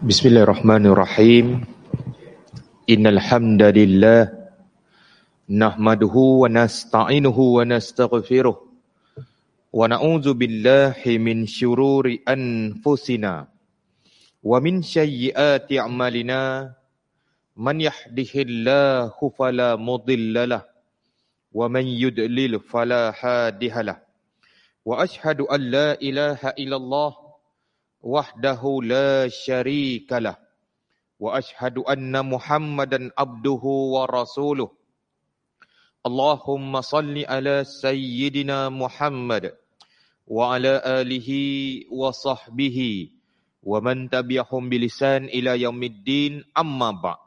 Bismillahirrahmanirrahim. Innal hamdalillah nahmaduhu wa nasta'inuhu wa nastaghfiruh wa na'udzu billahi min shururi anfusina wa min sayyiati a'malina man yahdihillahu fala mudhillalah wa man yudlil fala hadihalah wa ashhadu an la ilaha illallah wahdahu la syarikalah wa ashhadu anna muhammadan abduhu wa rasuluh Allahumma salli ala sayyidina muhammad wa ala alihi wa sahbihi wa man tabi'ahum bilisan ila yaumiddin amma ba'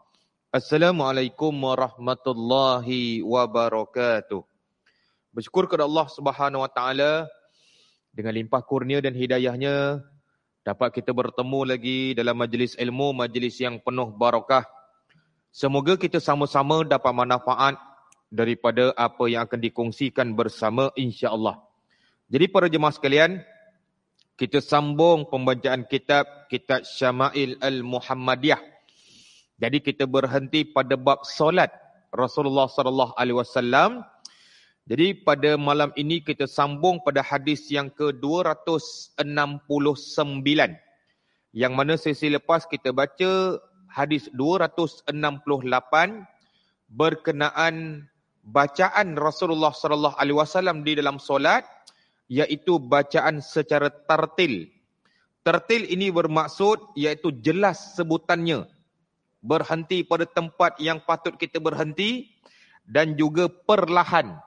Assalamualaikum warahmatullahi wabarakatuh Bersyukur kepada Allah subhanahu wa ta'ala dengan limpah kurnia dan hidayahnya dapat kita bertemu lagi dalam majlis ilmu, majlis yang penuh barakah. Semoga kita sama-sama dapat manfaat daripada apa yang akan dikongsikan bersama insya-Allah. Jadi para jemaah sekalian, kita sambung pembacaan kitab kitab Syama'il Al-Muhammadiyah. Jadi kita berhenti pada bab solat Rasulullah sallallahu alaihi wasallam jadi pada malam ini kita sambung pada hadis yang ke-269. Yang mana sesi lepas kita baca hadis 268 berkenaan bacaan Rasulullah sallallahu alaihi wasallam di dalam solat iaitu bacaan secara tartil. Tartil ini bermaksud iaitu jelas sebutannya. Berhenti pada tempat yang patut kita berhenti dan juga perlahan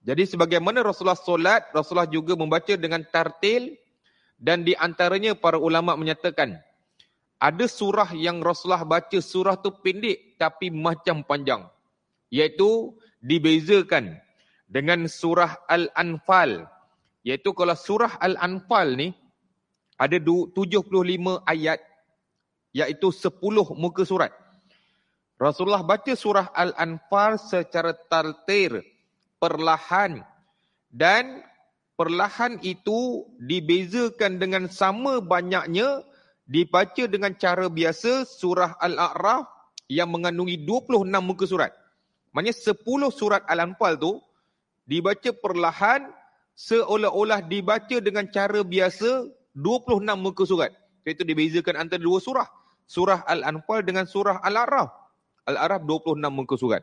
jadi sebagaimana Rasulullah solat, Rasulullah juga membaca dengan tartil dan di antaranya para ulama menyatakan ada surah yang Rasulullah baca surah tu pendek tapi macam panjang. Iaitu dibezakan dengan surah Al-Anfal. Iaitu kalau surah Al-Anfal ni ada 75 ayat iaitu 10 muka surat. Rasulullah baca surah Al-Anfal secara tartil perlahan dan perlahan itu dibezakan dengan sama banyaknya dibaca dengan cara biasa surah Al-A'raf yang mengandungi 26 muka surat. Maksudnya 10 surat Al-Anfal tu dibaca perlahan seolah-olah dibaca dengan cara biasa 26 muka surat. Itu dibezakan antara dua surah. Surah Al-Anfal dengan surah Al-A'raf. Al-A'raf 26 muka surat.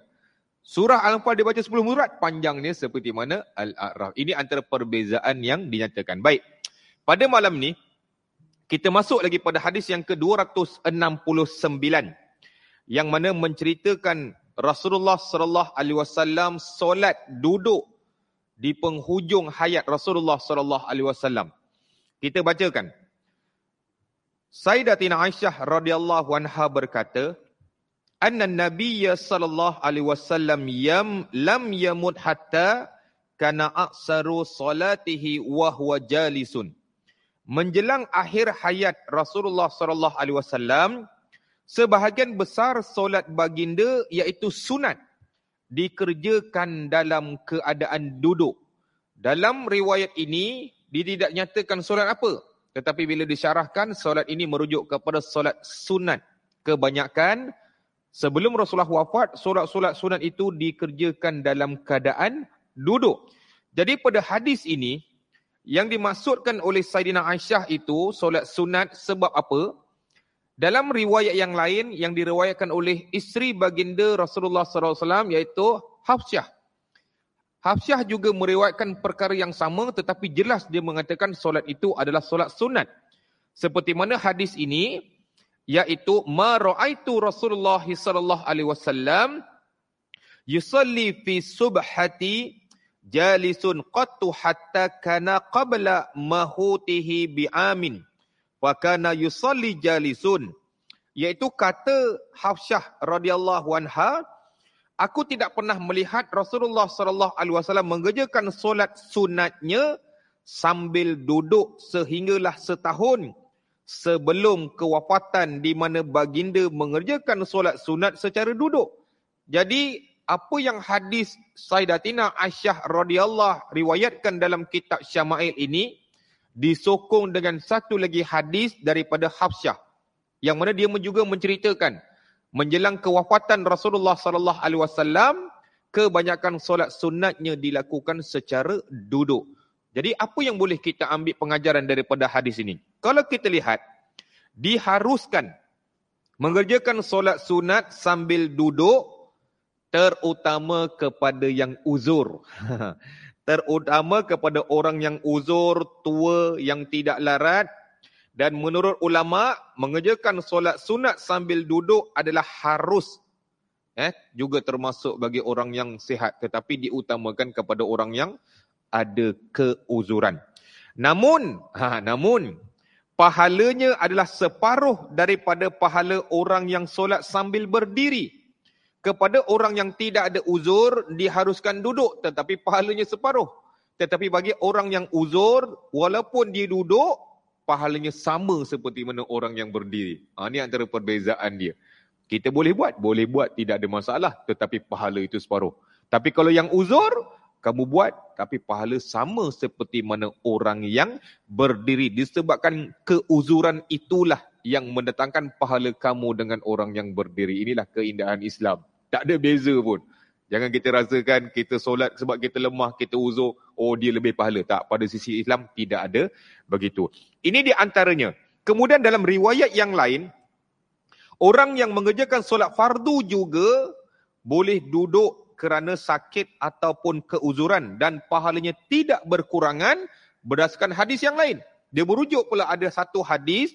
Surah Al-Anfal dia baca 10 surat, panjangnya seperti mana Al-A'raf. Ini antara perbezaan yang dinyatakan. Baik, pada malam ni, kita masuk lagi pada hadis yang ke-269. Yang mana menceritakan Rasulullah sallallahu alaihi wasallam solat duduk di penghujung hayat Rasulullah sallallahu alaihi wasallam. Kita bacakan. Sayyidatina Aisyah radhiyallahu anha berkata, anna nabiyya sallallahu alaihi wasallam yam lam yamut hatta kana aksaru salatihi wa huwa jalisun. Menjelang akhir hayat Rasulullah sallallahu alaihi wasallam sebahagian besar solat baginda iaitu sunat dikerjakan dalam keadaan duduk. Dalam riwayat ini dia tidak nyatakan solat apa tetapi bila disyarahkan solat ini merujuk kepada solat sunat. Kebanyakan Sebelum Rasulullah wafat, solat-solat sunat itu dikerjakan dalam keadaan duduk. Jadi pada hadis ini, yang dimaksudkan oleh Sayyidina Aisyah itu solat sunat sebab apa? Dalam riwayat yang lain yang diriwayatkan oleh isteri baginda Rasulullah SAW iaitu Hafsyah. Hafsyah juga meriwayatkan perkara yang sama tetapi jelas dia mengatakan solat itu adalah solat sunat. Seperti mana hadis ini iaitu ma raaitu Rasulullah sallallahu alaihi wasallam yusalli fi subhati jalisun qattu hatta kana qabla mahutihi bi'amin wa kana yusalli jalisun. Iaitu kata Hafsyah radhiyallahu anha aku tidak pernah melihat Rasulullah sallallahu alaihi wasallam mengerjakan solat sunatnya sambil duduk sehinggalah setahun sebelum kewafatan di mana baginda mengerjakan solat sunat secara duduk. Jadi apa yang hadis Sayyidatina Aisyah radhiyallahu riwayatkan dalam kitab Syama'il ini disokong dengan satu lagi hadis daripada Hafsyah Yang mana dia juga menceritakan menjelang kewafatan Rasulullah sallallahu alaihi wasallam kebanyakan solat sunatnya dilakukan secara duduk. Jadi apa yang boleh kita ambil pengajaran daripada hadis ini? Kalau kita lihat diharuskan mengerjakan solat sunat sambil duduk terutama kepada yang uzur. terutama kepada orang yang uzur, tua, yang tidak larat dan menurut ulama mengerjakan solat sunat sambil duduk adalah harus eh juga termasuk bagi orang yang sihat tetapi diutamakan kepada orang yang ada keuzuran. Namun, ha namun pahalanya adalah separuh daripada pahala orang yang solat sambil berdiri. Kepada orang yang tidak ada uzur diharuskan duduk tetapi pahalanya separuh. Tetapi bagi orang yang uzur walaupun dia duduk pahalanya sama seperti mana orang yang berdiri. Ha, ini antara perbezaan dia. Kita boleh buat, boleh buat, tidak ada masalah. Tetapi pahala itu separuh. Tapi kalau yang uzur, kamu buat. Tapi pahala sama seperti mana orang yang berdiri. Disebabkan keuzuran itulah yang mendatangkan pahala kamu dengan orang yang berdiri. Inilah keindahan Islam. Tak ada beza pun. Jangan kita rasakan kita solat sebab kita lemah, kita uzur, oh dia lebih pahala. Tak, pada sisi Islam tidak ada begitu. Ini di antaranya. Kemudian dalam riwayat yang lain, orang yang mengerjakan solat fardu juga boleh duduk kerana sakit ataupun keuzuran dan pahalanya tidak berkurangan berdasarkan hadis yang lain. Dia merujuk pula ada satu hadis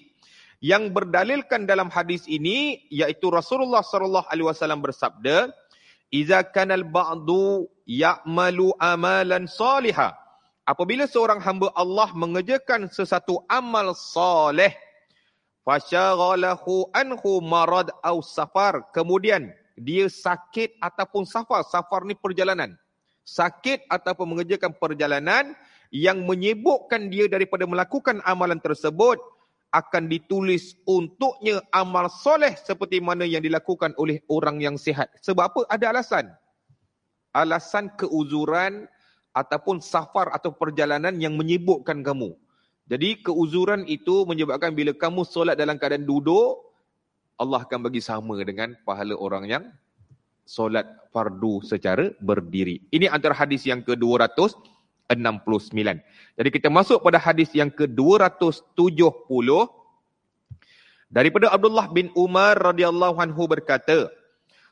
yang berdalilkan dalam hadis ini iaitu Rasulullah sallallahu alaihi wasallam bersabda, Iza kanal ba'du ya'malu amalan salihah. Apabila seorang hamba Allah mengerjakan sesuatu amal salih, fasyaghalahu anhu marad au safar. Kemudian dia sakit ataupun safar. Safar ni perjalanan. Sakit ataupun mengerjakan perjalanan yang menyibukkan dia daripada melakukan amalan tersebut, akan ditulis untuknya amal soleh seperti mana yang dilakukan oleh orang yang sihat. Sebab apa? Ada alasan. Alasan keuzuran ataupun safar atau perjalanan yang menyibukkan kamu. Jadi keuzuran itu menyebabkan bila kamu solat dalam keadaan duduk, Allah akan bagi sama dengan pahala orang yang solat fardu secara berdiri. Ini antara hadis yang ke-200. 69. Jadi kita masuk pada hadis yang ke-270 daripada Abdullah bin Umar radhiyallahu anhu berkata,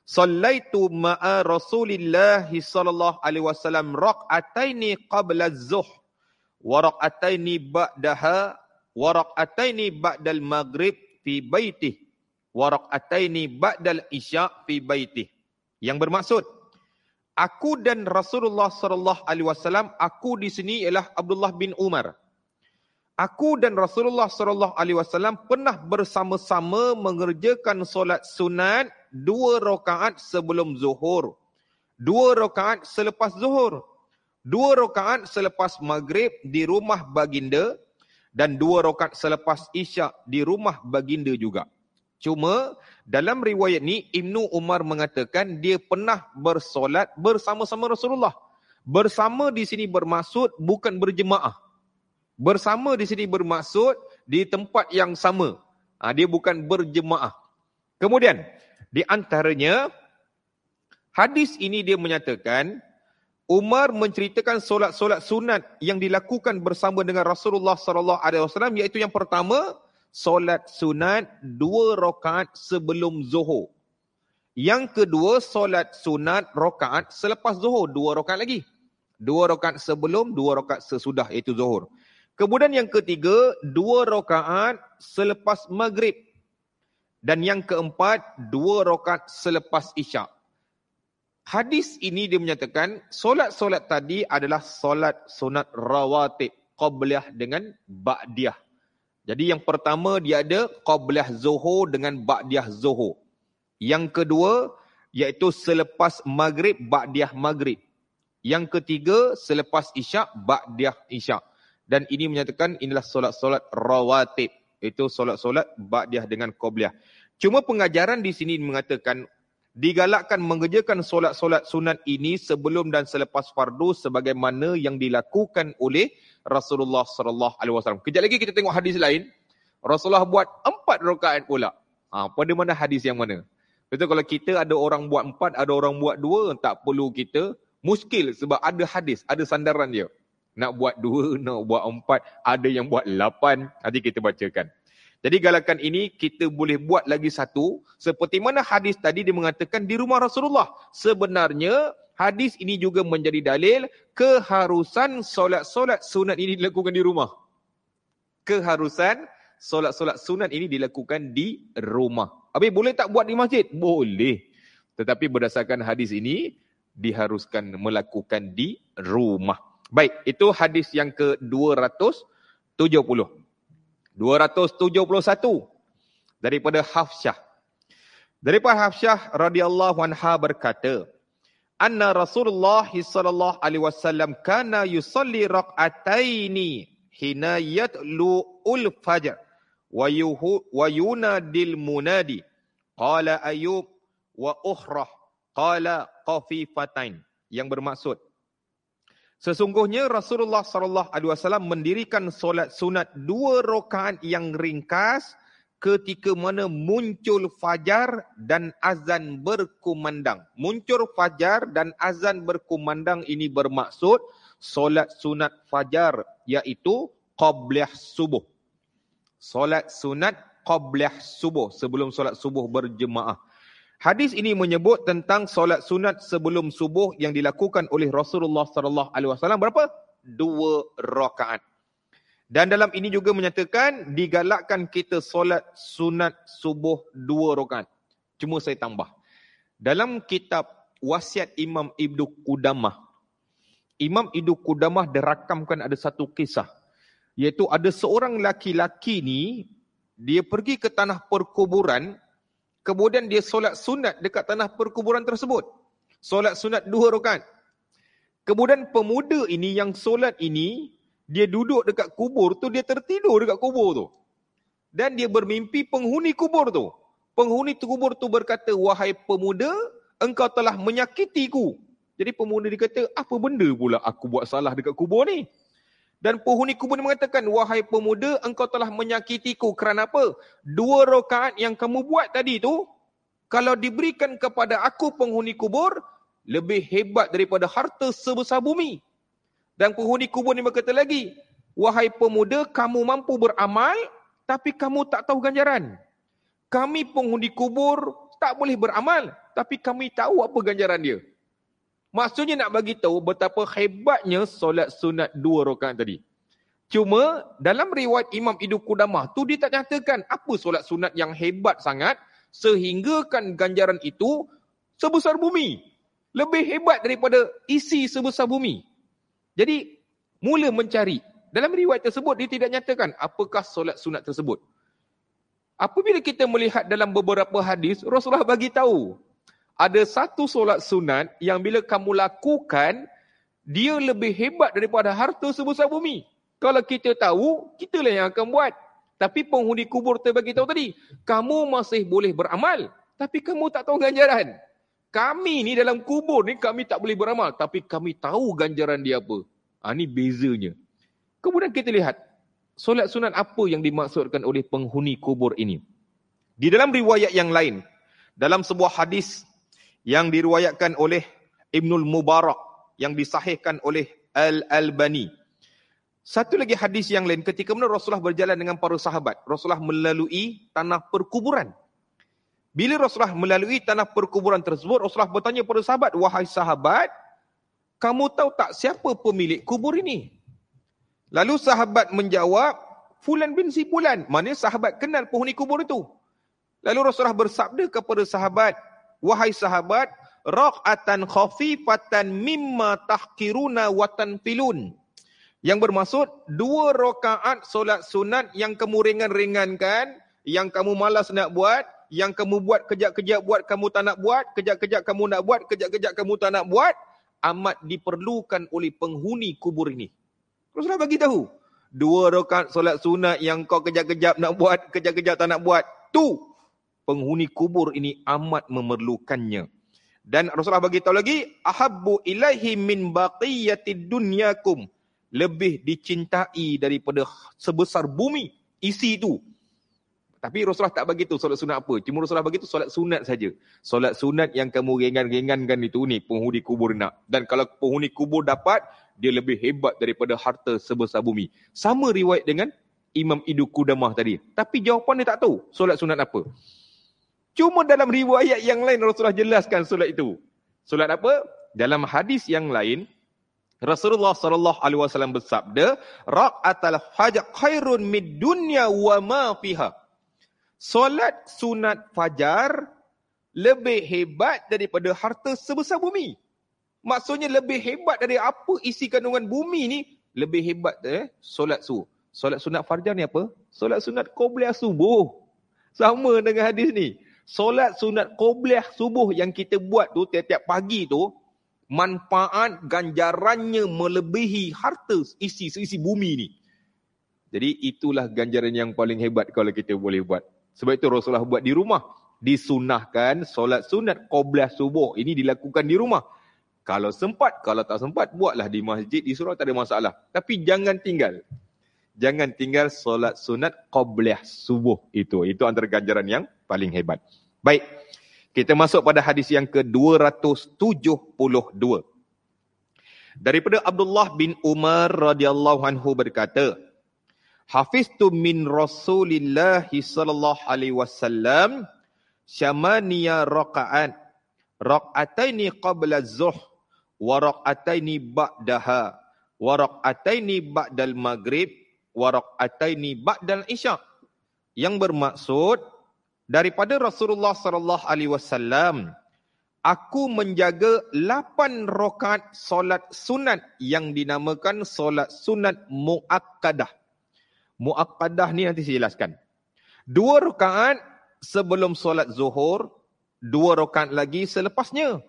"Sallaitu ma'a Rasulillah sallallahu alaihi wasallam raq'ataini qabla az-zuhr wa raq'ataini ba'daha wa raq'ataini ba'dal maghrib fi baitih wa raq'ataini ba'dal isya fi baitih." Yang bermaksud aku dan Rasulullah sallallahu alaihi wasallam aku di sini ialah Abdullah bin Umar. Aku dan Rasulullah sallallahu alaihi wasallam pernah bersama-sama mengerjakan solat sunat dua rakaat sebelum zuhur. Dua rakaat selepas zuhur. Dua rakaat selepas maghrib di rumah baginda dan dua rakaat selepas isyak di rumah baginda juga. Cuma dalam riwayat ni Ibnu Umar mengatakan dia pernah bersolat bersama-sama Rasulullah. Bersama di sini bermaksud bukan berjemaah. Bersama di sini bermaksud di tempat yang sama. Ha, dia bukan berjemaah. Kemudian di antaranya hadis ini dia menyatakan Umar menceritakan solat-solat sunat yang dilakukan bersama dengan Rasulullah sallallahu alaihi wasallam iaitu yang pertama solat sunat dua rakaat sebelum zuhur. Yang kedua, solat sunat rakaat selepas zuhur. Dua rakaat lagi. Dua rakaat sebelum, dua rakaat sesudah iaitu zuhur. Kemudian yang ketiga, dua rakaat selepas maghrib. Dan yang keempat, dua rakaat selepas isyak. Hadis ini dia menyatakan, solat-solat tadi adalah solat sunat rawatib. Qabliyah dengan ba'diyah. Jadi yang pertama dia ada qablah zuhur dengan ba'diyah zuhur. Yang kedua iaitu selepas maghrib ba'diyah maghrib. Yang ketiga selepas isyak ba'diyah isyak. Dan ini menyatakan inilah solat-solat rawatib. Itu solat-solat ba'diyah dengan qablah. Cuma pengajaran di sini mengatakan digalakkan mengerjakan solat-solat sunat ini sebelum dan selepas fardu sebagaimana yang dilakukan oleh Rasulullah sallallahu alaihi wasallam. Kejap lagi kita tengok hadis lain. Rasulullah buat empat rakaat pula. Ha, pada mana hadis yang mana? Betul kalau kita ada orang buat empat, ada orang buat dua, tak perlu kita muskil sebab ada hadis, ada sandaran dia. Nak buat dua, nak buat empat, ada yang buat lapan. Nanti kita bacakan. Jadi galakan ini kita boleh buat lagi satu. Seperti mana hadis tadi dia mengatakan di rumah Rasulullah. Sebenarnya hadis ini juga menjadi dalil keharusan solat-solat sunat ini dilakukan di rumah. Keharusan solat-solat sunat ini dilakukan di rumah. Habis boleh tak buat di masjid? Boleh. Tetapi berdasarkan hadis ini diharuskan melakukan di rumah. Baik, itu hadis yang ke-270. 271 daripada Hafsyah. Daripada Hafsyah radhiyallahu anha berkata, anna Rasulullah sallallahu alaihi wasallam kana yusalli raq'ataini hina yatlu ul fajr wa yuhu wa yunadil munadi qala ayub wa ukhrah qala qafifatain yang bermaksud Sesungguhnya Rasulullah sallallahu alaihi wasallam mendirikan solat sunat dua rakaat yang ringkas ketika mana muncul fajar dan azan berkumandang. Muncul fajar dan azan berkumandang ini bermaksud solat sunat fajar iaitu qablah subuh. Solat sunat qablah subuh sebelum solat subuh berjemaah. Hadis ini menyebut tentang solat sunat sebelum subuh yang dilakukan oleh Rasulullah sallallahu alaihi wasallam berapa? Dua rakaat. Dan dalam ini juga menyatakan digalakkan kita solat sunat subuh dua rakaat. Cuma saya tambah. Dalam kitab wasiat Imam Ibnu Qudamah, Imam Ibnu Qudamah dirakamkan ada satu kisah. Iaitu ada seorang laki-laki ni, dia pergi ke tanah perkuburan Kemudian dia solat sunat dekat tanah perkuburan tersebut. Solat sunat dua rakaat. Kemudian pemuda ini yang solat ini, dia duduk dekat kubur tu, dia tertidur dekat kubur tu. Dan dia bermimpi penghuni kubur tu. Penghuni kubur tu berkata, wahai pemuda, engkau telah menyakitiku. Jadi pemuda dia kata, apa benda pula aku buat salah dekat kubur ni? Dan penghuni kubur mengatakan, wahai pemuda, engkau telah menyakitiku. Kerana apa? Dua rakaat yang kamu buat tadi tu, kalau diberikan kepada aku penghuni kubur, lebih hebat daripada harta sebesar bumi. Dan penghuni kubur ni berkata lagi, wahai pemuda, kamu mampu beramal, tapi kamu tak tahu ganjaran. Kami penghuni kubur tak boleh beramal, tapi kami tahu apa ganjaran dia. Maksudnya nak bagi tahu betapa hebatnya solat sunat dua rakaat tadi. Cuma dalam riwayat Imam Ibnu Qudamah tu dia tak nyatakan apa solat sunat yang hebat sangat sehingga kan ganjaran itu sebesar bumi. Lebih hebat daripada isi sebesar bumi. Jadi mula mencari. Dalam riwayat tersebut dia tidak nyatakan apakah solat sunat tersebut. Apabila kita melihat dalam beberapa hadis Rasulullah bagi tahu ada satu solat sunat yang bila kamu lakukan, dia lebih hebat daripada harta sebesar bumi. Kalau kita tahu, kitalah yang akan buat. Tapi penghuni kubur terbagi tahu tadi, kamu masih boleh beramal, tapi kamu tak tahu ganjaran. Kami ni dalam kubur ni, kami tak boleh beramal, tapi kami tahu ganjaran dia apa. Ha, ini bezanya. Kemudian kita lihat, solat sunat apa yang dimaksudkan oleh penghuni kubur ini. Di dalam riwayat yang lain, dalam sebuah hadis yang diriwayatkan oleh Ibnul Mubarak yang disahihkan oleh Al-Albani. Satu lagi hadis yang lain ketika mana Rasulullah berjalan dengan para sahabat. Rasulullah melalui tanah perkuburan. Bila Rasulullah melalui tanah perkuburan tersebut, Rasulullah bertanya kepada sahabat, "Wahai sahabat, kamu tahu tak siapa pemilik kubur ini?" Lalu sahabat menjawab, "Fulan bin si Fulan." Maknanya sahabat kenal penghuni kubur itu. Lalu Rasulullah bersabda kepada sahabat, wahai sahabat, raq'atan khafifatan mimma tahqiruna wa tanfilun. Yang bermaksud dua rakaat solat sunat yang kamu ringan-ringankan, yang kamu malas nak buat, yang kamu buat kejap-kejap buat kamu tak nak buat, kejap-kejap kamu nak buat, kejap-kejap kamu tak nak buat, amat diperlukan oleh penghuni kubur ini. Rasulullah bagi tahu, dua rakaat solat sunat yang kau kejap-kejap nak buat, kejap-kejap tak nak buat, tu penghuni kubur ini amat memerlukannya. Dan Rasulullah bagi tahu lagi, ahabbu ilaihi min baqiyati dunyakum. Lebih dicintai daripada sebesar bumi isi itu. Tapi Rasulullah tak bagi tu solat sunat apa. Cuma Rasulullah bagi tu solat sunat saja. Solat sunat yang kamu ringan-ringankan itu ni penghuni kubur nak. Dan kalau penghuni kubur dapat, dia lebih hebat daripada harta sebesar bumi. Sama riwayat dengan Imam Idu Kudamah tadi. Tapi jawapan dia tak tahu solat sunat apa. Cuma dalam riwayat yang lain Rasulullah jelaskan solat itu. Solat apa? Dalam hadis yang lain, Rasulullah sallallahu alaihi wasallam bersabda, "Ra'atul fajr khairun mid dunya wa ma fiha." solat sunat fajar lebih hebat daripada harta sebesar bumi. Maksudnya lebih hebat dari apa isi kandungan bumi ni, lebih hebat eh solat subuh. Solat sunat fajar ni apa? Solat sunat qobliyah subuh. Sama dengan hadis ni. Solat sunat qobliyah subuh yang kita buat tu tiap-tiap pagi tu, manfaat ganjarannya melebihi harta isi isi bumi ni. Jadi itulah ganjaran yang paling hebat kalau kita boleh buat. Sebab itu Rasulullah buat di rumah. Disunahkan solat sunat qobliyah subuh. Ini dilakukan di rumah. Kalau sempat, kalau tak sempat, buatlah di masjid, di surau, tak ada masalah. Tapi jangan tinggal. Jangan tinggal solat sunat qobliyah subuh itu. Itu antara ganjaran yang paling hebat. Baik, kita masuk pada hadis yang ke-272. Daripada Abdullah bin Umar radhiyallahu anhu berkata, hafiztu min Rasulillah sallallahu alaihi wasallam syamaniya raqa'at raq'ataini qabla zuh wa raq'ataini ba'daha wa raq'ataini ba'dal maghrib wa raq'ataini ba'dal isya yang bermaksud daripada Rasulullah sallallahu alaihi wasallam aku menjaga 8 rakaat solat sunat yang dinamakan solat sunat muakkadah muakkadah ni nanti saya jelaskan. Dua rakaat sebelum solat zuhur, dua rakaat lagi selepasnya.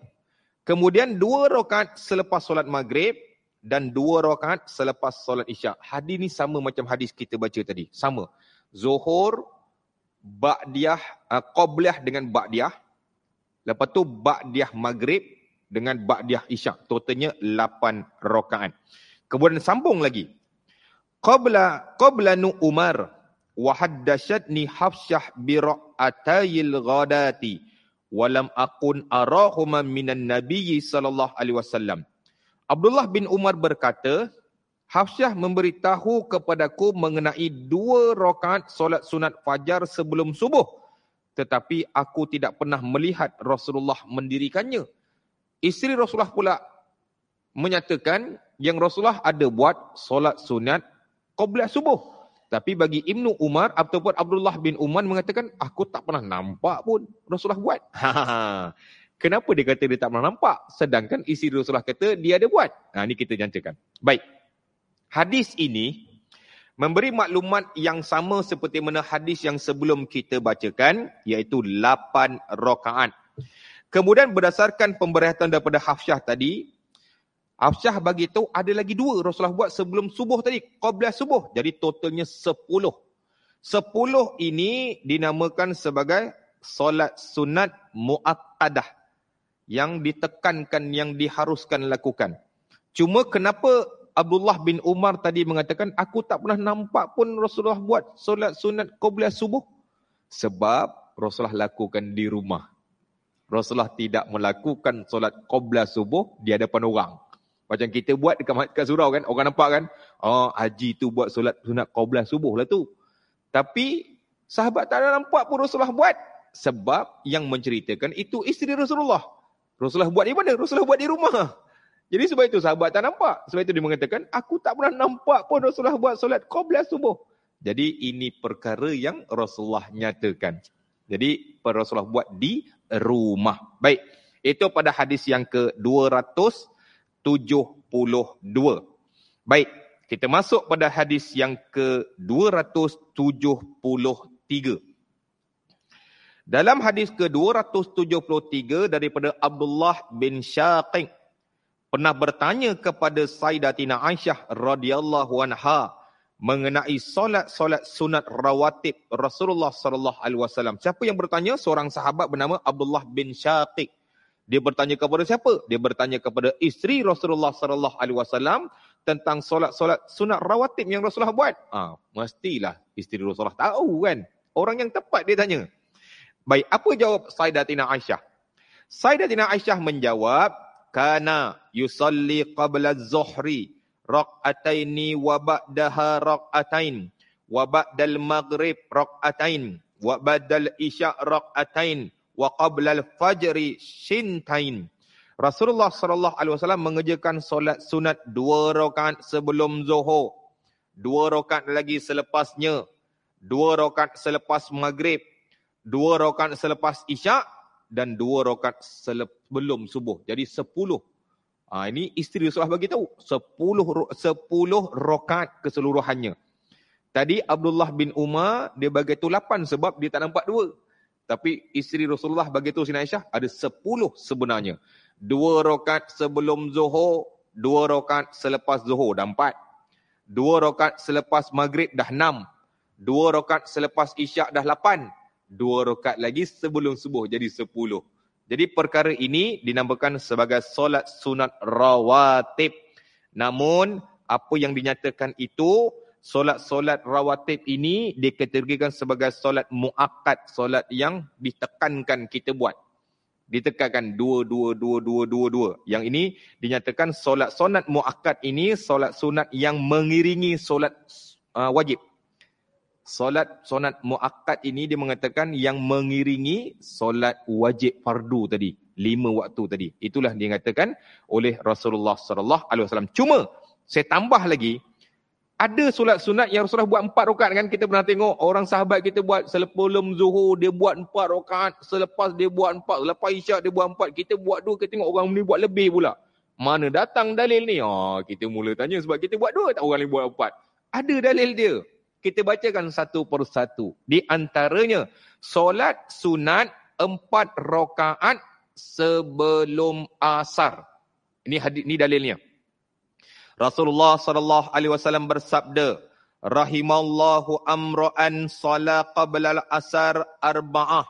Kemudian dua rakaat selepas solat maghrib dan dua rakaat selepas solat isyak. Hadis ni sama macam hadis kita baca tadi. Sama. Zuhur, ba'diyah, uh, qobliyah dengan ba'diyah. Lepas tu ba'diyah maghrib dengan ba'diyah isyak. Totalnya 8 rakaat. Kemudian sambung lagi qabla qabla nu umar wa haddatsatni hafsyah bi ra'atayil ghadati walam akun arahuma minan nabiy sallallahu alaihi wasallam Abdullah bin Umar berkata Hafsyah memberitahu kepadaku mengenai dua rakaat solat sunat fajar sebelum subuh. Tetapi aku tidak pernah melihat Rasulullah mendirikannya. Isteri Rasulullah pula menyatakan yang Rasulullah ada buat solat sunat Qobliyah subuh. Tapi bagi Ibnu Umar ataupun Abdullah bin Umar mengatakan, aku tak pernah nampak pun Rasulullah buat. Kenapa dia kata dia tak pernah nampak? Sedangkan isi Rasulullah kata dia ada buat. Ha, ini kita jantakan. Baik. Hadis ini memberi maklumat yang sama seperti mana hadis yang sebelum kita bacakan, iaitu 8 rakaat. Kemudian berdasarkan pemberitahuan daripada Hafsyah tadi, Afsyah bagi tahu ada lagi dua Rasulullah buat sebelum subuh tadi. Qoblah subuh. Jadi totalnya sepuluh. Sepuluh ini dinamakan sebagai solat sunat mu'akkadah. Yang ditekankan, yang diharuskan lakukan. Cuma kenapa Abdullah bin Umar tadi mengatakan, aku tak pernah nampak pun Rasulullah buat solat sunat qoblah subuh. Sebab Rasulullah lakukan di rumah. Rasulullah tidak melakukan solat qoblah subuh di hadapan orang. Macam kita buat dekat, dekat surau kan, orang nampak kan, oh haji tu buat solat sunat qoblah subuh lah tu. Tapi sahabat tak ada nampak pun Rasulullah buat. Sebab yang menceritakan itu isteri Rasulullah. Rasulullah buat di mana? Rasulullah buat di rumah. Jadi sebab itu sahabat tak nampak. Sebab itu dia mengatakan, aku tak pernah nampak pun Rasulullah buat solat qoblah subuh. Jadi ini perkara yang Rasulullah nyatakan. Jadi Rasulullah buat di rumah. Baik. Itu pada hadis yang ke-200 72. Baik, kita masuk pada hadis yang ke-273. Dalam hadis ke-273 daripada Abdullah bin Syaqiq pernah bertanya kepada Sayyidatina Aisyah radhiyallahu anha mengenai solat-solat sunat rawatib Rasulullah sallallahu alaihi wasallam. Siapa yang bertanya? Seorang sahabat bernama Abdullah bin Syaqiq. Dia bertanya kepada siapa? Dia bertanya kepada isteri Rasulullah sallallahu alaihi wasallam tentang solat-solat sunat rawatib yang Rasulullah buat. Ah, ha, mestilah isteri Rasulullah tahu kan. Orang yang tepat dia tanya. Baik, apa jawab Sayyidatina Aisyah? Sayyidatina Aisyah menjawab, kana yusalli qabla zuhri raq'ataini wa ba'daha raq'atain wa ba'dal maghrib raq'atain wa ba'dal isya raq'atain wa qabla al-fajri shintain. Rasulullah sallallahu alaihi wasallam mengerjakan solat sunat dua rakaat sebelum zuhur, dua rakaat lagi selepasnya, dua rakaat selepas maghrib, dua rakaat selepas isyak dan dua rakaat sebelum subuh. Jadi sepuluh. Ha, ini isteri Rasulullah bagi tahu. Sepuluh, sepuluh rakaat keseluruhannya. Tadi Abdullah bin Umar, dia bagi tahu lapan sebab dia tak nampak dua. Tapi isteri Rasulullah bagi tahu Sina Aisyah, ada sepuluh sebenarnya. Dua rakaat sebelum zuhur, dua rakaat selepas zuhur, dah empat. Dua rakaat selepas maghrib, dah enam. Dua rakaat selepas isyak, dah lapan. Dua rakaat lagi sebelum subuh, jadi sepuluh. Jadi perkara ini dinamakan sebagai solat sunat rawatib. Namun apa yang dinyatakan itu solat-solat rawatib ini dikategorikan sebagai solat muakkad, solat yang ditekankan kita buat. Ditekankan dua, dua, dua, dua, dua, dua. Yang ini dinyatakan solat sunat muakkad ini solat sunat yang mengiringi solat uh, wajib solat sunat muakkad ini dia mengatakan yang mengiringi solat wajib fardu tadi lima waktu tadi. Itulah dia katakan oleh Rasulullah sallallahu alaihi wasallam. Cuma saya tambah lagi ada solat sunat yang Rasulullah buat empat rakaat kan kita pernah tengok orang sahabat kita buat selepas zuhur dia buat empat rakaat selepas dia buat empat selepas isyak dia buat empat kita buat dua kita tengok orang ni buat lebih pula. Mana datang dalil ni? Oh kita mula tanya sebab kita buat dua tak orang ni buat empat. Ada dalil dia kita bacakan satu persatu. Di antaranya, solat sunat empat rakaat sebelum asar. Ini hadis ini dalilnya. Rasulullah sallallahu alaihi wasallam bersabda, rahimallahu amra'an sala qabla al-asar arba'ah.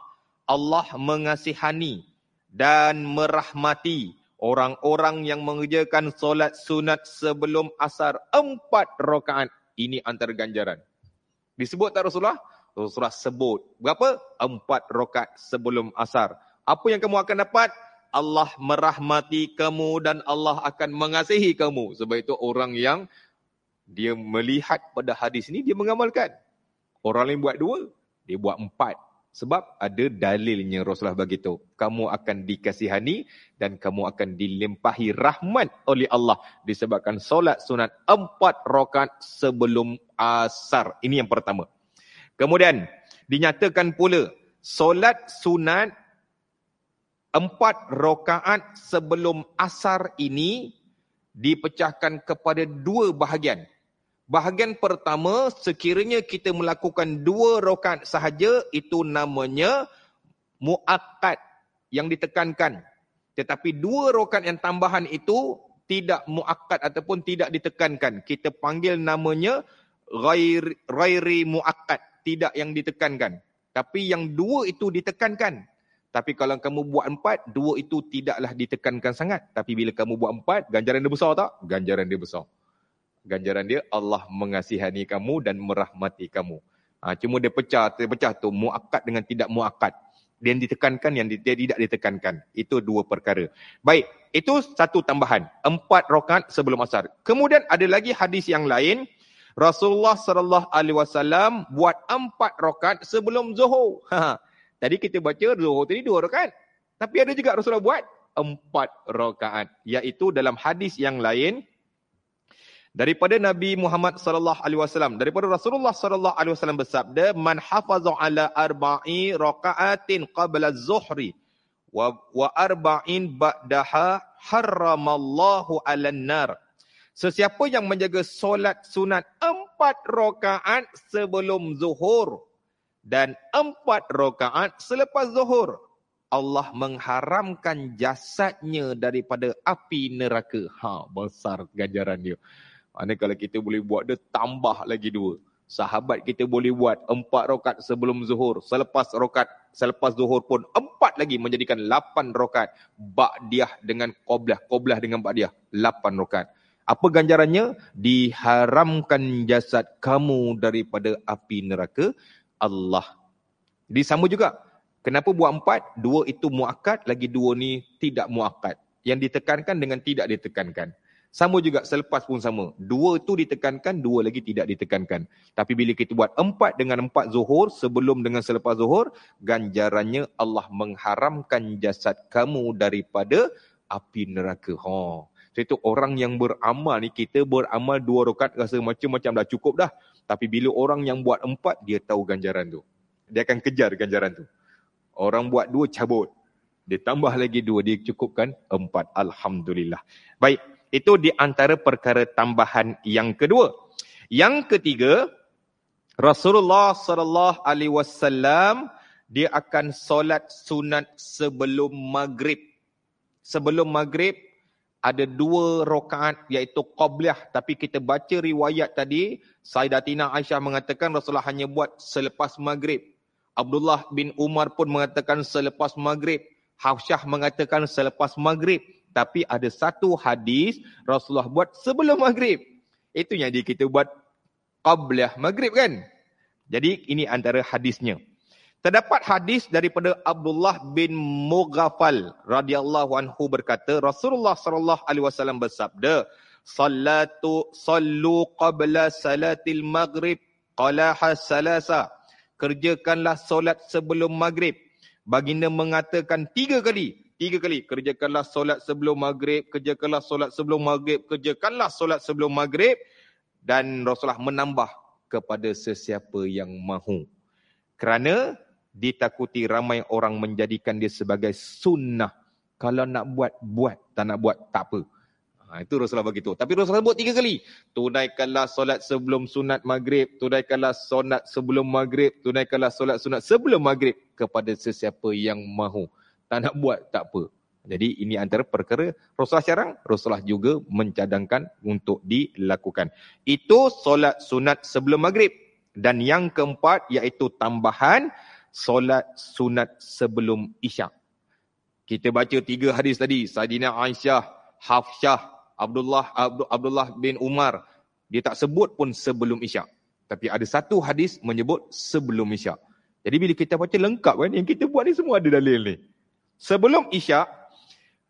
Allah mengasihani dan merahmati orang-orang yang mengerjakan solat sunat sebelum asar empat rakaat. Ini antara ganjaran. Disebut tak Rasulullah? Rasulullah sebut. Berapa? Empat rokat sebelum asar. Apa yang kamu akan dapat? Allah merahmati kamu dan Allah akan mengasihi kamu. Sebab itu orang yang dia melihat pada hadis ini, dia mengamalkan. Orang lain buat dua, dia buat empat. Sebab ada dalilnya Rasulullah begitu. Kamu akan dikasihani dan kamu akan dilimpahi rahmat oleh Allah. Disebabkan solat sunat empat rokat sebelum asar. Ini yang pertama. Kemudian dinyatakan pula solat sunat empat rokaat sebelum asar ini dipecahkan kepada dua bahagian. Bahagian pertama, sekiranya kita melakukan dua rokat sahaja, itu namanya mu'akad yang ditekankan. Tetapi dua rokat yang tambahan itu tidak mu'akad ataupun tidak ditekankan. Kita panggil namanya ghairi, ghairi mu'akad, tidak yang ditekankan. Tapi yang dua itu ditekankan. Tapi kalau kamu buat empat, dua itu tidaklah ditekankan sangat. Tapi bila kamu buat empat, ganjaran dia besar tak? Ganjaran dia besar ganjaran dia Allah mengasihani kamu dan merahmati kamu. Ha, cuma dia pecah, dia pecah tu muakkad dengan tidak muakkad. Dia ditekankan yang dia tidak ditekankan. Itu dua perkara. Baik, itu satu tambahan. Empat rokat sebelum asar. Kemudian ada lagi hadis yang lain. Rasulullah sallallahu alaihi wasallam buat empat rokat sebelum zuhur. Ha, tadi kita baca zuhur tadi dua rokat. Tapi ada juga Rasulullah buat empat rokaat. Iaitu dalam hadis yang lain, daripada Nabi Muhammad sallallahu alaihi wasallam daripada Rasulullah sallallahu alaihi wasallam bersabda man hafaza ala arba'i raqa'atin qabla az-zuhri wa wa arba'in ba'daha harramallahu 'alan nar sesiapa yang menjaga solat sunat empat rakaat sebelum zuhur dan empat rakaat selepas zuhur Allah mengharamkan jasadnya daripada api neraka. Ha besar ganjaran dia mana kalau kita boleh buat dia tambah lagi dua. Sahabat kita boleh buat empat rokat sebelum zuhur. Selepas rokat, selepas zuhur pun empat lagi menjadikan lapan rokat. Ba'diah dengan qoblah. Qoblah dengan ba'diah. Lapan rokat. Apa ganjarannya? Diharamkan jasad kamu daripada api neraka. Allah Jadi sama juga. Kenapa buat empat? Dua itu muakkad, lagi dua ni tidak muakkad. Yang ditekankan dengan tidak ditekankan. Sama juga selepas pun sama. Dua itu ditekankan, dua lagi tidak ditekankan. Tapi bila kita buat empat dengan empat zuhur, sebelum dengan selepas zuhur, ganjarannya Allah mengharamkan jasad kamu daripada api neraka. Ha. So itu orang yang beramal ni, kita beramal dua rokat rasa macam-macam dah cukup dah. Tapi bila orang yang buat empat, dia tahu ganjaran tu. Dia akan kejar ganjaran tu. Orang buat dua cabut. Dia tambah lagi dua, dia cukupkan empat. Alhamdulillah. Baik, itu di antara perkara tambahan yang kedua. Yang ketiga, Rasulullah sallallahu alaihi wasallam dia akan solat sunat sebelum maghrib. Sebelum maghrib ada dua rakaat iaitu qabliyah tapi kita baca riwayat tadi Sayyidatina Aisyah mengatakan Rasulullah hanya buat selepas maghrib. Abdullah bin Umar pun mengatakan selepas maghrib. Hafsyah mengatakan selepas maghrib. Tapi ada satu hadis Rasulullah buat sebelum maghrib. Itu yang kita buat qabliyah maghrib kan. Jadi ini antara hadisnya. Terdapat hadis daripada Abdullah bin Mughafal radhiyallahu anhu berkata Rasulullah sallallahu alaihi wasallam bersabda Salatu sallu qabla salatil maghrib qalaha salasa kerjakanlah solat sebelum maghrib. Baginda mengatakan tiga kali. Tiga kali. Kerjakanlah solat sebelum maghrib. Kerjakanlah solat sebelum maghrib. Kerjakanlah solat sebelum maghrib. Dan Rasulullah menambah kepada sesiapa yang mahu. Kerana ditakuti ramai orang menjadikan dia sebagai sunnah. Kalau nak buat, buat. Tak nak buat, tak apa. Ha, itu Rasulullah begitu. Tapi Rasulullah sebut tiga kali. Tunaikanlah solat sebelum sunat maghrib. Tunaikanlah solat sebelum maghrib. Tunaikanlah solat sunat sebelum maghrib. Kepada sesiapa yang mahu. Tak nak buat, tak apa. Jadi ini antara perkara Rasulullah syarang. Rasulullah juga mencadangkan untuk dilakukan. Itu solat sunat sebelum maghrib. Dan yang keempat iaitu tambahan solat sunat sebelum isyak. Kita baca tiga hadis tadi. Saidina Aisyah, Hafsyah, Abdullah Abdullah bin Umar dia tak sebut pun sebelum isyak tapi ada satu hadis menyebut sebelum isyak jadi bila kita baca lengkap kan yang kita buat ni semua ada dalil ni sebelum isyak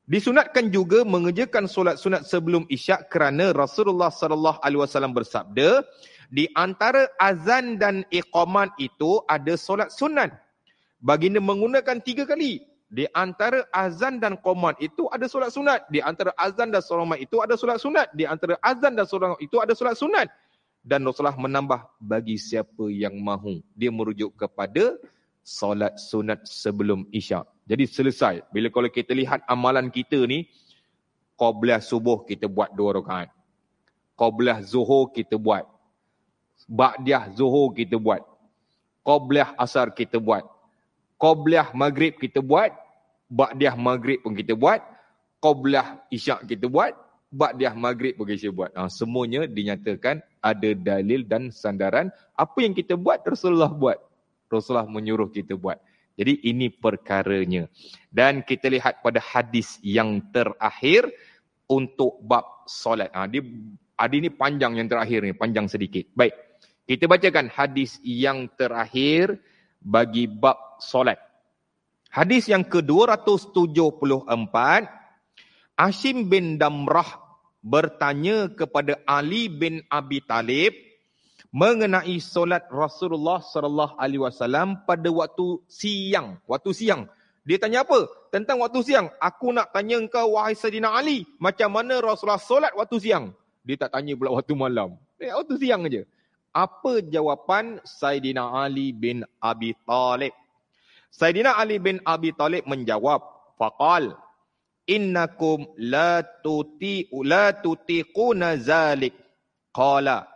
disunatkan juga mengerjakan solat sunat sebelum isyak kerana Rasulullah sallallahu alaihi wasallam bersabda di antara azan dan iqamat itu ada solat sunat baginda menggunakan tiga kali di antara azan dan qomat itu ada solat sunat. Di antara azan dan solat itu ada solat sunat. Di antara azan dan solat itu ada solat sunat. Dan Rasulullah menambah bagi siapa yang mahu. Dia merujuk kepada solat sunat sebelum isyak. Jadi selesai. Bila kalau kita lihat amalan kita ni, Qobliyah subuh kita buat dua rakaat. Qobliyah zuhur kita buat. Ba'diyah zuhur kita buat. Qobliyah asar kita buat. Qobliyah maghrib kita buat. Ba'diah maghrib pun kita buat. Qoblah isyak kita buat. Ba'diah maghrib pun kita buat. Ha, semuanya dinyatakan ada dalil dan sandaran. Apa yang kita buat, Rasulullah buat. Rasulullah menyuruh kita buat. Jadi ini perkaranya. Dan kita lihat pada hadis yang terakhir untuk bab solat. Ha, dia, ada ini panjang yang terakhir ni, panjang sedikit. Baik, kita bacakan hadis yang terakhir bagi bab solat. Hadis yang ke-274, Ashim bin Damrah bertanya kepada Ali bin Abi Talib mengenai solat Rasulullah sallallahu alaihi wasallam pada waktu siang, waktu siang. Dia tanya apa? Tentang waktu siang. Aku nak tanya engkau wahai Sayyidina Ali, macam mana Rasulullah solat waktu siang? Dia tak tanya pula waktu malam. Dia waktu siang aja. Apa jawapan Sayyidina Ali bin Abi Talib? Sayyidina Ali bin Abi Talib menjawab, faqal innakum la tuti la tutiquna zalik. Qala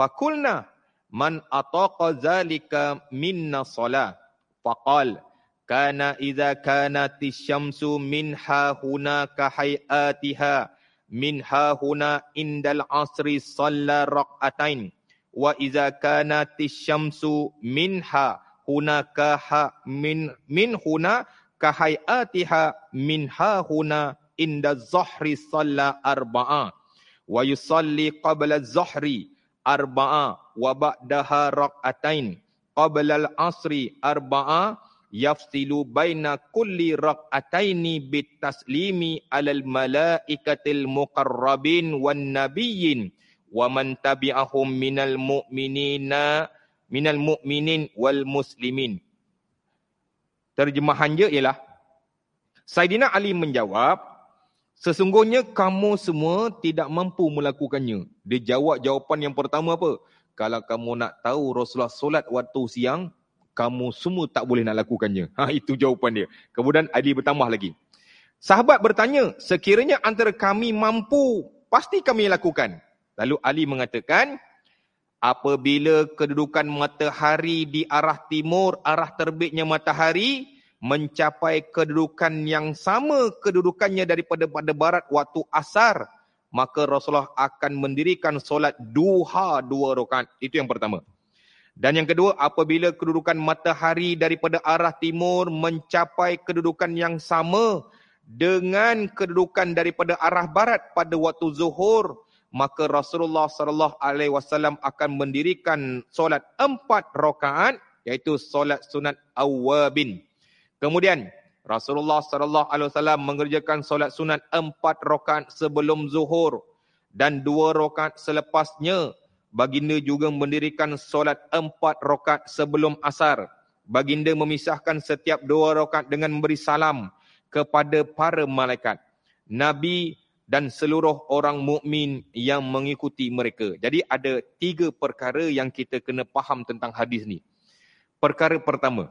فكلنا من أطاق ذلك منا صلاة؟ فقال كان إذا كانت الشمس منها هنا كحيئاتها منها هنا عند العصر صلى ركعتين وإذا كانت الشمس منها هنا كها من من هنا كحيئاتها منها هنا عند الظهر صلى أربعة ويصلي قبل الظهر arba'a wa ba'daha raq'atain qabla al-asri arba'a yafsilu baina kulli raq'ataini bitaslimi alal malaikatil muqarrabin wan nabiyyin wa man tabi'ahum minal mu'minina minal mu'minin wal muslimin. Terjemahannya ialah Saidina Ali menjawab sesungguhnya kamu semua tidak mampu melakukannya dia jawab jawapan yang pertama apa kalau kamu nak tahu Rasulullah solat waktu siang kamu semua tak boleh nak lakukannya. Ha, itu jawapan dia. Kemudian Ali bertambah lagi. Sahabat bertanya, sekiranya antara kami mampu, pasti kami lakukan. Lalu Ali mengatakan, apabila kedudukan matahari di arah timur, arah terbitnya matahari, mencapai kedudukan yang sama kedudukannya daripada pada barat waktu asar, maka Rasulullah akan mendirikan solat duha dua rakaat. Itu yang pertama. Dan yang kedua, apabila kedudukan matahari daripada arah timur mencapai kedudukan yang sama dengan kedudukan daripada arah barat pada waktu zuhur, maka Rasulullah sallallahu alaihi wasallam akan mendirikan solat empat rakaat iaitu solat sunat awabin. Kemudian Rasulullah sallallahu alaihi wasallam mengerjakan solat sunat empat rakaat sebelum zuhur dan dua rakaat selepasnya Baginda juga mendirikan solat empat rokat sebelum asar. Baginda memisahkan setiap dua rokat dengan memberi salam kepada para malaikat. Nabi dan seluruh orang mukmin yang mengikuti mereka. Jadi ada tiga perkara yang kita kena faham tentang hadis ni. Perkara pertama,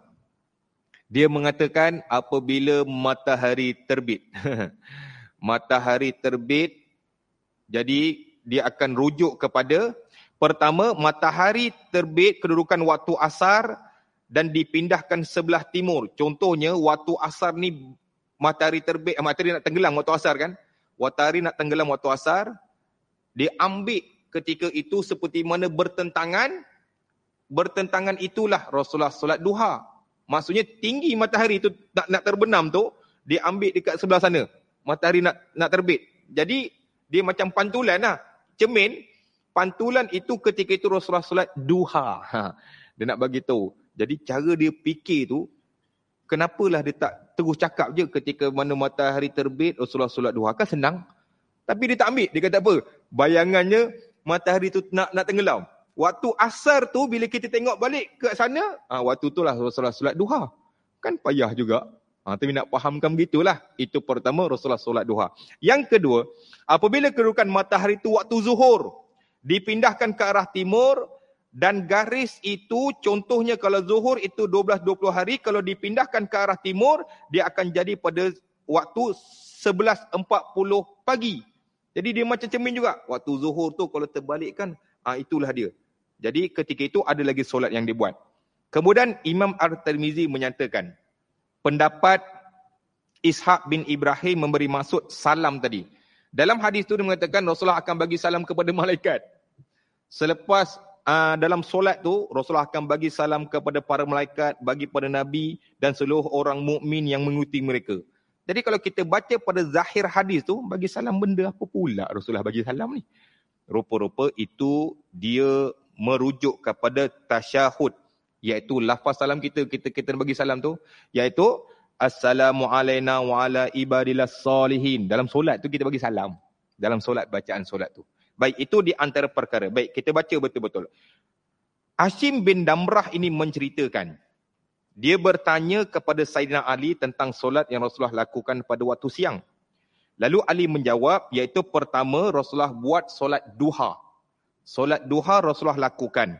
dia mengatakan apabila matahari terbit. matahari terbit, jadi dia akan rujuk kepada Pertama, matahari terbit kedudukan waktu asar dan dipindahkan sebelah timur. Contohnya, waktu asar ni matahari terbit, eh, matahari nak tenggelam waktu asar kan? Matahari nak tenggelam waktu asar, diambil ketika itu seperti mana bertentangan, bertentangan itulah Rasulullah solat duha. Maksudnya tinggi matahari itu nak, nak terbenam tu, diambil dekat sebelah sana. Matahari nak nak terbit. Jadi, dia macam pantulan lah. Cermin, pantulan itu ketika itu Rasulullah solat duha. Ha, dia nak bagi tahu. Jadi cara dia fikir tu, kenapalah dia tak terus cakap je ketika mana matahari terbit Rasulullah solat duha. Kan senang. Tapi dia tak ambil. Dia kata apa? Bayangannya matahari tu nak nak tenggelam. Waktu asar tu bila kita tengok balik ke sana, ha, waktu tu lah Rasulullah solat duha. Kan payah juga. Ha, tapi nak fahamkan begitulah. Itu pertama Rasulullah solat duha. Yang kedua, apabila kedudukan matahari tu waktu zuhur, dipindahkan ke arah timur dan garis itu contohnya kalau zuhur itu 12-20 hari kalau dipindahkan ke arah timur dia akan jadi pada waktu 11.40 pagi. Jadi dia macam cermin juga. Waktu zuhur tu kalau terbalikkan ah itulah dia. Jadi ketika itu ada lagi solat yang dibuat. Kemudian Imam Ar-Tirmizi menyatakan pendapat Ishaq bin Ibrahim memberi maksud salam tadi. Dalam hadis itu dia mengatakan Rasulullah akan bagi salam kepada malaikat. Selepas uh, dalam solat tu Rasulullah akan bagi salam kepada para malaikat, bagi pada nabi dan seluruh orang mukmin yang mengikuti mereka. Jadi kalau kita baca pada zahir hadis tu bagi salam benda apa pula Rasulullah bagi salam ni? Rupa-rupa itu dia merujuk kepada tasyahud iaitu lafaz salam kita kita kita bagi salam tu iaitu Assalamu alayna wa ala ibadillah salihin. Dalam solat tu kita bagi salam. Dalam solat, bacaan solat tu. Baik, itu di antara perkara. Baik, kita baca betul-betul. Hashim bin Damrah ini menceritakan. Dia bertanya kepada Sayyidina Ali tentang solat yang Rasulullah lakukan pada waktu siang. Lalu Ali menjawab, iaitu pertama Rasulullah buat solat duha. Solat duha Rasulullah lakukan.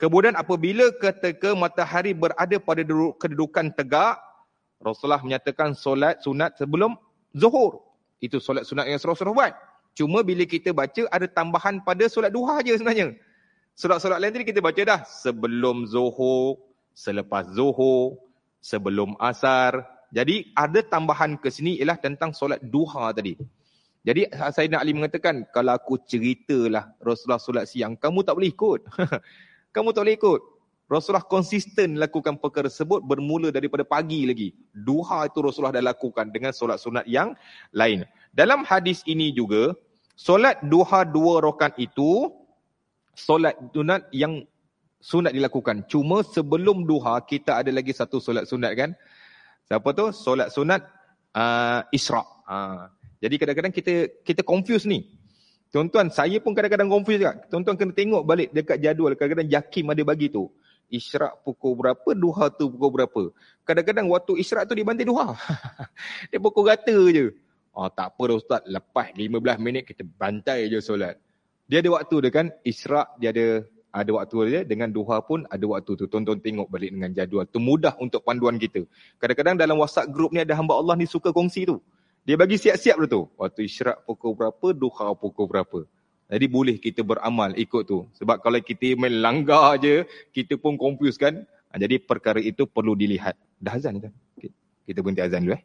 Kemudian apabila ketika matahari berada pada kedudukan tegak, Rasulullah menyatakan solat sunat sebelum zuhur. Itu solat sunat yang Rasulullah buat. Cuma bila kita baca ada tambahan pada solat duha je sebenarnya. Solat-solat lain tadi kita baca dah. Sebelum zuhur, selepas zuhur, sebelum asar. Jadi ada tambahan ke sini ialah tentang solat duha tadi. Jadi nak Ali mengatakan kalau aku ceritalah Rasulullah solat siang, kamu tak boleh ikut. kamu tak boleh ikut. Rasulullah konsisten lakukan perkara tersebut bermula daripada pagi lagi. Duha itu Rasulullah dah lakukan dengan solat sunat yang lain. Dalam hadis ini juga, solat duha dua rokan itu, solat sunat yang sunat dilakukan. Cuma sebelum duha kita ada lagi satu solat sunat kan. Siapa tu? Solat sunat uh, Isra. Uh, jadi kadang-kadang kita kita confuse ni. Tuan-tuan, saya pun kadang-kadang confuse juga. Tuan-tuan kena tengok balik dekat jadual. Kadang-kadang Jakim ada bagi tu. Isyraq pukul berapa, duha tu pukul berapa. Kadang-kadang waktu isyraq tu dia bantai duha. dia pukul rata je. Oh, tak apa Ustaz, lepas 15 minit kita bantai je solat. Dia ada waktu dia kan, isyraq dia ada ada waktu dia dengan duha pun ada waktu tu. Tuan-tuan tengok balik dengan jadual. Tu mudah untuk panduan kita. Kadang-kadang dalam WhatsApp group ni ada hamba Allah ni suka kongsi tu. Dia bagi siap-siap tu. Waktu isyarat pukul berapa, duha pukul berapa. Jadi boleh kita beramal ikut tu. Sebab kalau kita main langgar je, kita pun confuse kan. Ha, jadi perkara itu perlu dilihat. Dah azan kan? Kita berhenti azan dulu eh.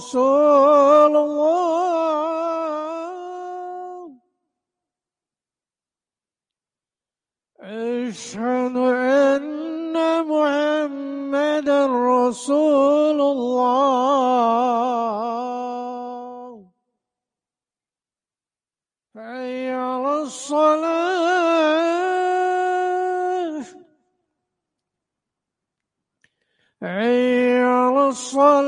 رسول الله. أشهد أن محمدا رسول الله. حي على الصلاة. حي على الصلاة.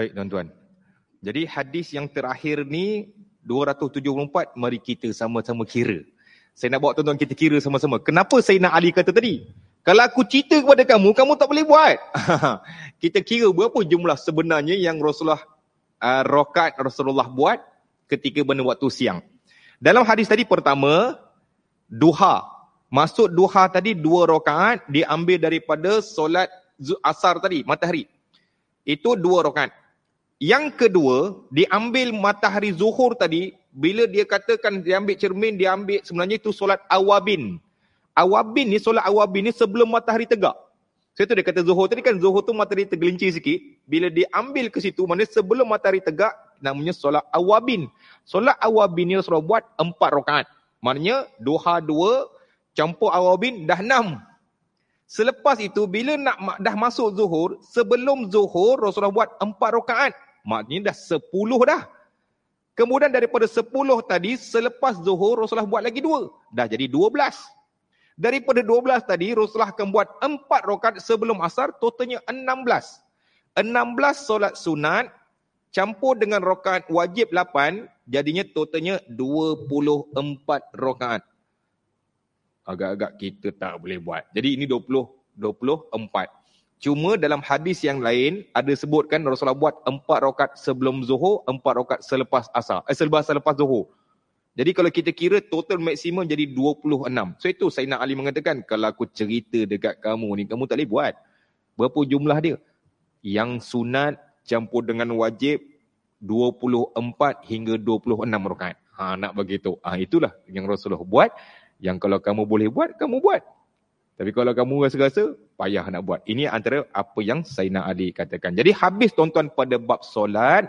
Baik tuan-tuan. Jadi hadis yang terakhir ni 274 mari kita sama-sama kira. Saya nak bawa tuan-tuan kita kira sama-sama. Kenapa saya nak Ali kata tadi? Kalau aku cerita kepada kamu, kamu tak boleh buat. kita kira berapa jumlah sebenarnya yang Rasulullah uh, rokat Rasulullah buat ketika pada waktu siang. Dalam hadis tadi pertama, duha. Masuk duha tadi dua rakaat diambil daripada solat asar tadi, matahari. Itu dua rakaat. Yang kedua, diambil matahari zuhur tadi, bila dia katakan dia ambil cermin, dia ambil sebenarnya itu solat awabin. Awabin ni, solat awabin ni sebelum matahari tegak. Saya tu dia kata zuhur tadi kan, zuhur tu matahari tergelincir sikit. Bila diambil ke situ, mana sebelum matahari tegak, namanya solat awabin. Solat awabin ni Rasulullah buat empat rakaat. Maknanya duha dua, campur awabin dah enam. Selepas itu bila nak dah masuk zuhur, sebelum zuhur Rasulullah buat empat rakaat. Maknanya dah sepuluh dah. Kemudian daripada sepuluh tadi, selepas zuhur Rasulullah buat lagi dua. Dah jadi dua belas. Daripada 12 tadi, Rasulullah akan buat 4 rakaat sebelum asar, totalnya 16. 16 solat sunat, campur dengan rakaat wajib 8, jadinya totalnya 24 rakaat. Agak-agak kita tak boleh buat. Jadi ini 20, 24. Cuma dalam hadis yang lain, ada sebutkan Rasulullah buat 4 rakaat sebelum zuhur, 4 rakaat selepas asar. Eh, selepas, selepas zuhur. Jadi kalau kita kira total maksimum jadi 26. So itu Sayyidina Ali mengatakan, kalau aku cerita dekat kamu ni, kamu tak boleh buat. Berapa jumlah dia? Yang sunat campur dengan wajib 24 hingga 26 rakaat. Ha, nak begitu. Ha, itulah yang Rasulullah buat. Yang kalau kamu boleh buat, kamu buat. Tapi kalau kamu rasa-rasa, payah nak buat. Ini antara apa yang Sayyidina Ali katakan. Jadi habis tuan-tuan pada bab solat.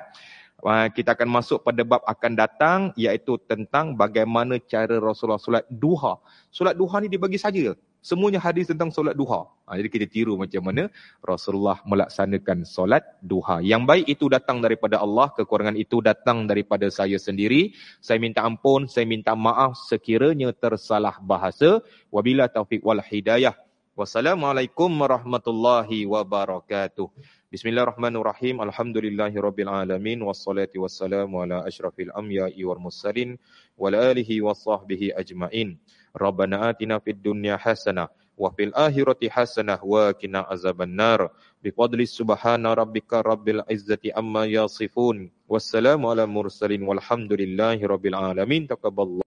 Ah, kita akan masuk pada bab akan datang iaitu tentang bagaimana cara Rasulullah solat duha. Solat duha ni dibagi saja. Semuanya hadis tentang solat duha. Ha, jadi kita tiru macam mana Rasulullah melaksanakan solat duha. Yang baik itu datang daripada Allah, kekurangan itu datang daripada saya sendiri. Saya minta ampun, saya minta maaf sekiranya tersalah bahasa. Wabila taufiq wal hidayah. Wassalamualaikum warahmatullahi wabarakatuh. Bismillahirrahmanirrahim. Alhamdulillahirabbil alamin wassalatu wassalamu ala asyrafil anbiya'i wal mursalin wa ala alihi washabbihi ajmain. Rabbana atina fid dunya hasanah wa fil akhirati hasanah wa qina azabannar. Biqadri subhana rabbika rabbil izzati amma yasifun. Wassalamu ala mursalin walhamdulillahirabbil alamin. Taqabbalallahu